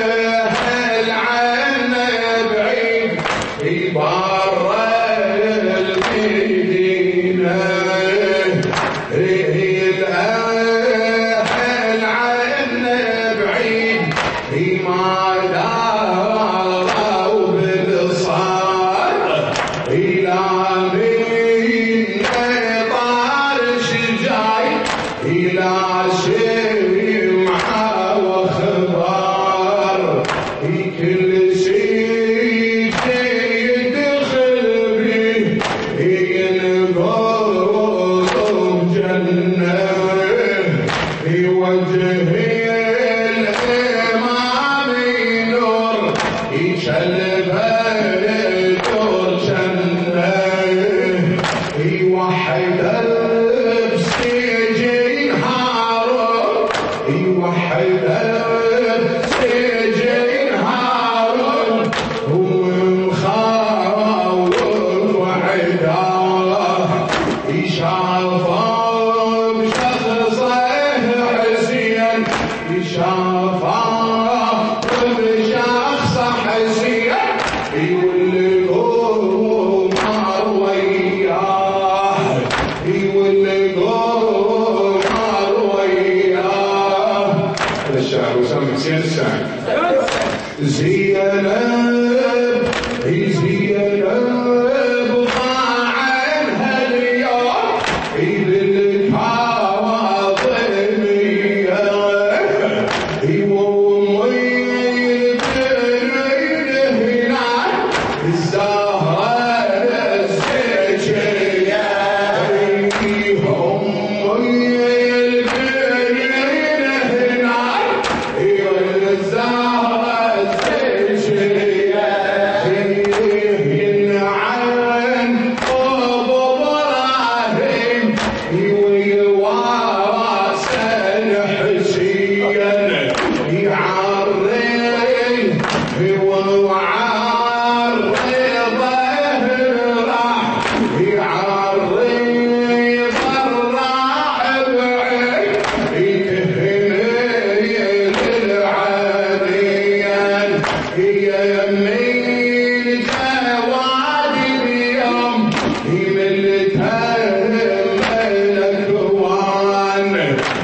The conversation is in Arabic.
Yeah. Almighty الشهر وسمى سير الساعة زين حسين يعري